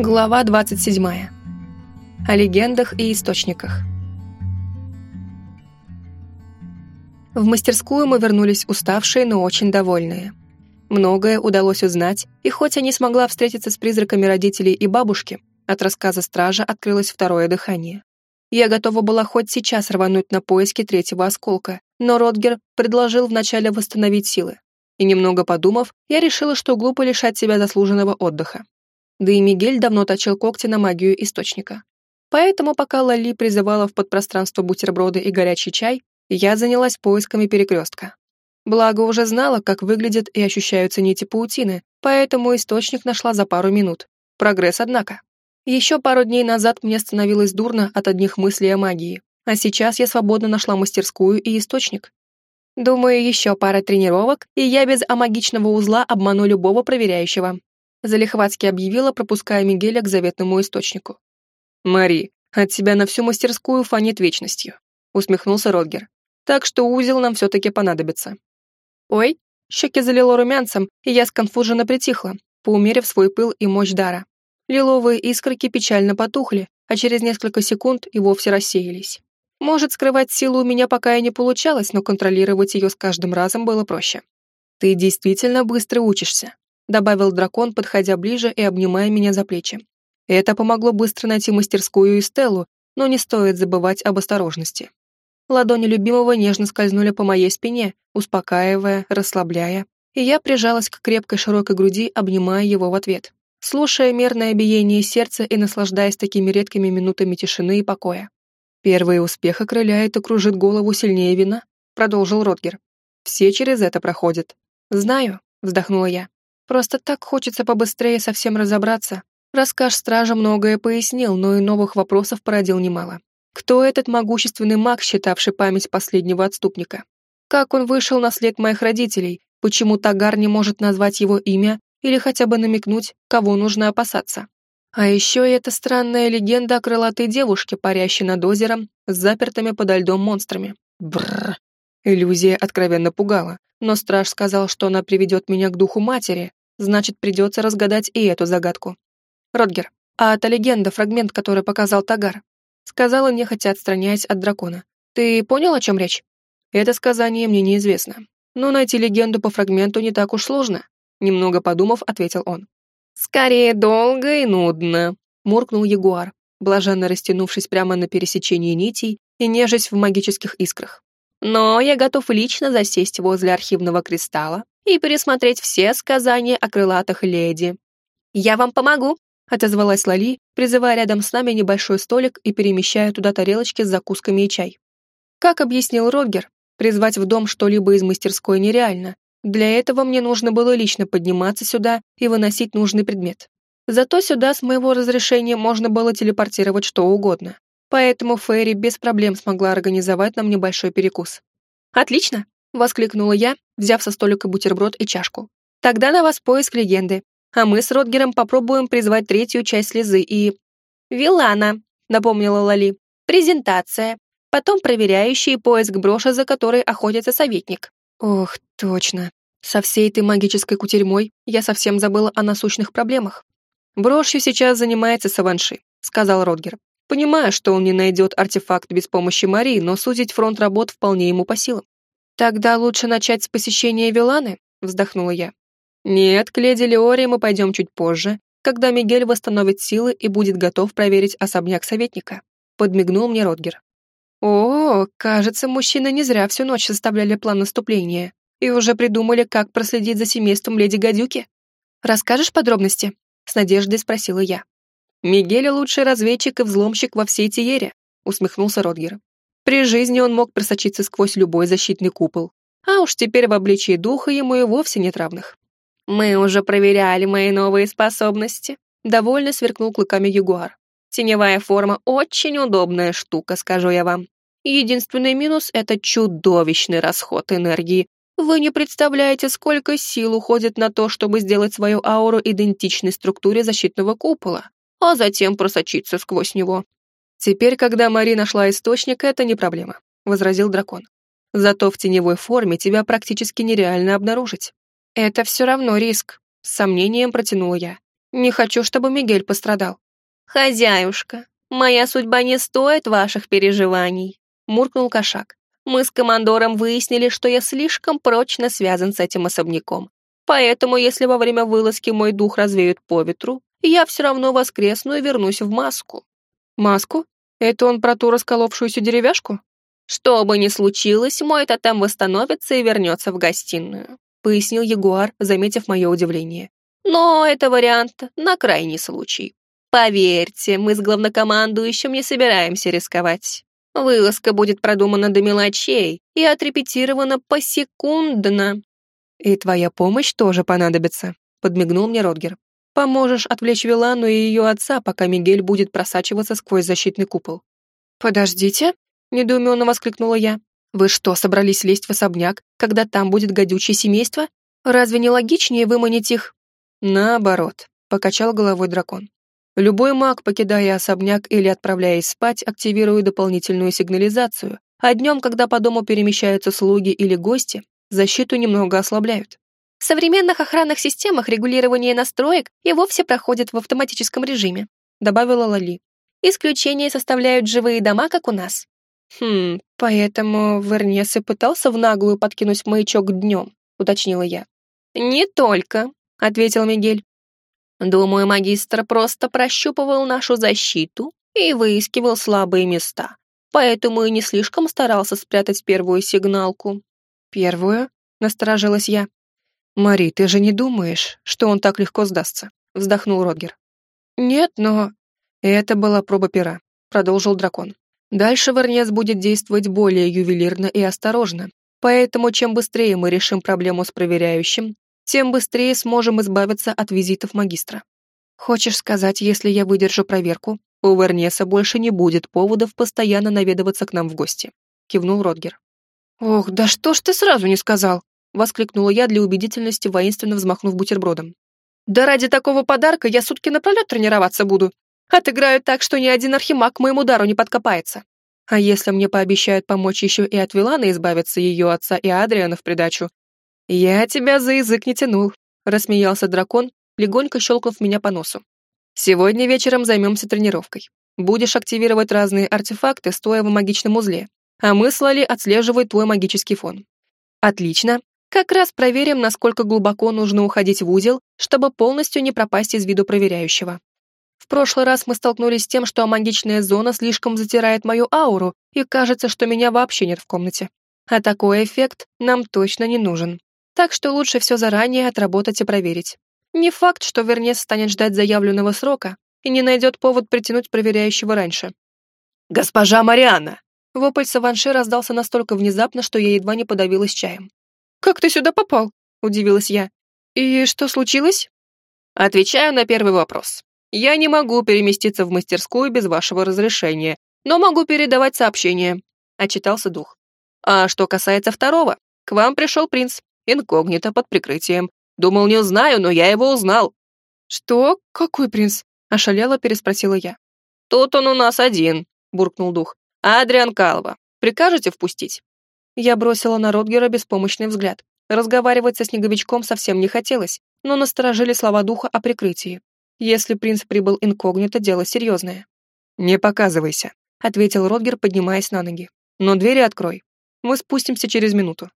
Глава 27. О легендах и источниках. В мастерскую мы вернулись уставшие, но очень довольные. Многое удалось узнать, и хоть я не смогла встретиться с призраками родителей и бабушки, от рассказа стража открылось второе дыхание. Я готова была хоть сейчас рвануть на поиски третьего осколка, но Ротгер предложил вначале восстановить силы. И немного подумав, я решила, что глупо лишать себя заслуженного отдыха да и Мигель давно точил когти на магию источника. Поэтому, пока Лали призывала в подпространство бутерброды и горячий чай, я занялась поисками перекрестка. Благо уже знала, как выглядят и ощущаются нити паутины, поэтому источник нашла за пару минут. Прогресс, однако. Еще пару дней назад мне становилось дурно от одних мыслей о магии, а сейчас я свободно нашла мастерскую и источник. Думаю, еще пара тренировок, и я без амагичного узла обману любого проверяющего. Залихватски объявила, пропуская Мигеля к заветному источнику. «Мари, от тебя на всю мастерскую фонит вечностью», усмехнулся Ротгер. «Так что узел нам все-таки понадобится». «Ой», щеки залило румянцем, и я сконфуженно притихла, поумерив свой пыл и мощь дара. Лиловые искорки печально потухли, а через несколько секунд и вовсе рассеялись. Может, скрывать силу у меня пока и не получалось, но контролировать ее с каждым разом было проще. «Ты действительно быстро учишься», добавил дракон, подходя ближе и обнимая меня за плечи. Это помогло быстро найти мастерскую и Стеллу, но не стоит забывать об осторожности. Ладони любимого нежно скользнули по моей спине, успокаивая, расслабляя, и я прижалась к крепкой широкой груди, обнимая его в ответ, слушая мерное биение сердца и наслаждаясь такими редкими минутами тишины и покоя. «Первый успех окрыляет и кружит голову сильнее вина», — продолжил Ротгер. «Все через это проходят». «Знаю», — вздохнула я. Просто так хочется побыстрее со всем разобраться. Рассказ стража многое пояснил, но и новых вопросов породил немало. Кто этот могущественный маг, считавший память последнего отступника? Как он вышел на след моих родителей? Почему Тагар не может назвать его имя или хотя бы намекнуть, кого нужно опасаться? А еще и эта странная легенда о крылатой девушке, парящей над озером, с запертыми подо льдом монстрами. Бррр. Иллюзия откровенно пугала, но страж сказал, что она приведет меня к духу матери, Значит, придется разгадать и эту загадку. Родгер, а это легенда, фрагмент, который показал Тагар. Сказала, нехотя отстраняясь от дракона. Ты понял, о чем речь? Это сказание мне неизвестно. Но найти легенду по фрагменту не так уж сложно. Немного подумав, ответил он. «Скорее долго и нудно», — муркнул ягуар, блаженно растянувшись прямо на пересечении нитей и нежесть в магических искрах. «Но я готов лично засесть возле архивного кристалла и пересмотреть все сказания о крылатых леди. «Я вам помогу», — отозвалась Лали, призывая рядом с нами небольшой столик и перемещая туда тарелочки с закусками и чай. Как объяснил Рогер, призвать в дом что-либо из мастерской нереально. Для этого мне нужно было лично подниматься сюда и выносить нужный предмет. Зато сюда с моего разрешения можно было телепортировать что угодно. Поэтому Фэри без проблем смогла организовать нам небольшой перекус. «Отлично!» — воскликнула я, взяв со столика бутерброд и чашку. «Тогда на вас поиск легенды, а мы с Ротгером попробуем призвать третью часть слезы и...» «Вилана», — напомнила Лали. «Презентация. Потом проверяющий поиск броши, за которой охотится советник». «Ох, точно. Со всей этой магической кутерьмой я совсем забыла о насущных проблемах. Брошью сейчас занимается Саванши», — сказал Ротгер. «Понимаю, что он не найдет артефакт без помощи Марии, но сузить фронт работ вполне ему по силам». «Тогда лучше начать с посещения Виланы», — вздохнула я. «Нет, к леди Леоре мы пойдем чуть позже, когда Мигель восстановит силы и будет готов проверить особняк советника», — подмигнул мне Ротгер. «О, кажется, мужчины не зря всю ночь составляли план наступления и уже придумали, как проследить за семейством леди Гадюки. Расскажешь подробности?» — с надеждой спросила я. «Мигель лучший разведчик и взломщик во всей Тиере», — усмехнулся Ротгер. При жизни он мог просочиться сквозь любой защитный купол, а уж теперь в обличии духа ему и вовсе нет равных. «Мы уже проверяли мои новые способности», — довольно сверкнул клыками ягуар. «Теневая форма — очень удобная штука, скажу я вам. Единственный минус — это чудовищный расход энергии. Вы не представляете, сколько сил уходит на то, чтобы сделать свою ауру идентичной структуре защитного купола, а затем просочиться сквозь него. «Теперь, когда Мари нашла источник, это не проблема», — возразил дракон. «Зато в теневой форме тебя практически нереально обнаружить». «Это все равно риск», — с сомнением протянула я. Не хочу, чтобы Мигель пострадал». «Хозяюшка, моя судьба не стоит ваших переживаний», — муркнул кошак. «Мы с командором выяснили, что я слишком прочно связан с этим особняком. Поэтому, если во время вылазки мой дух развеют по ветру, я все равно воскресну и вернусь в маску». «Маску? Это он про ту расколовшуюся деревяшку?» «Что бы ни случилось, мой тотем восстановится и вернется в гостиную», пояснил Ягуар, заметив мое удивление. «Но это вариант на крайний случай. Поверьте, мы с главнокомандующим не собираемся рисковать. Вылазка будет продумана до мелочей и отрепетирована посекундно». «И твоя помощь тоже понадобится», — подмигнул мне Родгер. «Поможешь отвлечь Вилану и ее отца, пока Мигель будет просачиваться сквозь защитный купол». «Подождите», — недоуменно воскликнула я. «Вы что, собрались лезть в особняк, когда там будет гадючее семейство? Разве не логичнее выманить их?» «Наоборот», — покачал головой дракон. Любой маг, покидая особняк или отправляясь спать, активирует дополнительную сигнализацию, а днем, когда по дому перемещаются слуги или гости, защиту немного ослабляют. В современных охранных системах регулирование настроек и вовсе проходит в автоматическом режиме, добавила Лали. Исключение составляют живые дома, как у нас. Хм, поэтому Вернес и пытался в наглую подкинуть маячок днем, уточнила я. Не только, ответил Мигель. Думаю, магистр просто прощупывал нашу защиту и выискивал слабые места, поэтому и не слишком старался спрятать первую сигналку. «Первую?» — насторожилась я. «Мари, ты же не думаешь, что он так легко сдастся?» — вздохнул Родгер. «Нет, но...» «Это была проба пера», — продолжил дракон. «Дальше Варнес будет действовать более ювелирно и осторожно, поэтому чем быстрее мы решим проблему с проверяющим, тем быстрее сможем избавиться от визитов магистра. Хочешь сказать, если я выдержу проверку, у Вернеса больше не будет поводов постоянно наведываться к нам в гости?» — кивнул Родгер. «Ох, да что ж ты сразу не сказал?» — воскликнула я для убедительности, воинственно взмахнув бутербродом. «Да ради такого подарка я сутки напролет тренироваться буду. Отыграю так, что ни один архимаг к моему дару не подкопается. А если мне пообещают помочь еще и от Вилана избавиться ее отца и Адриана в придачу? Я тебя за язык не тянул», — рассмеялся дракон, легонько щелкнув меня по носу. «Сегодня вечером займемся тренировкой. Будешь активировать разные артефакты, стоя в магичном узле а мы с Лали отслеживают твой магический фон. Отлично. Как раз проверим, насколько глубоко нужно уходить в узел, чтобы полностью не пропасть из виду проверяющего. В прошлый раз мы столкнулись с тем, что магичная зона слишком затирает мою ауру, и кажется, что меня вообще нет в комнате. А такой эффект нам точно не нужен. Так что лучше все заранее отработать и проверить. Не факт, что Вернес станет ждать заявленного срока и не найдет повод притянуть проверяющего раньше. «Госпожа Марианна!» Вопль Саванши раздался настолько внезапно, что я едва не подавилась чаем. «Как ты сюда попал?» — удивилась я. «И что случилось?» «Отвечаю на первый вопрос. Я не могу переместиться в мастерскую без вашего разрешения, но могу передавать сообщения», — отчитался дух. «А что касается второго, к вам пришел принц, инкогнито под прикрытием. Думал, не узнаю, но я его узнал». «Что? Какой принц?» — ошалела переспросила я. «Тут он у нас один», — буркнул дух. «Адриан Калва, прикажете впустить?» Я бросила на Ротгера беспомощный взгляд. Разговаривать со снеговичком совсем не хотелось, но насторожили слова духа о прикрытии. Если принц прибыл инкогнито, дело серьезное. «Не показывайся», — ответил Ротгер, поднимаясь на ноги. «Но двери открой. Мы спустимся через минуту».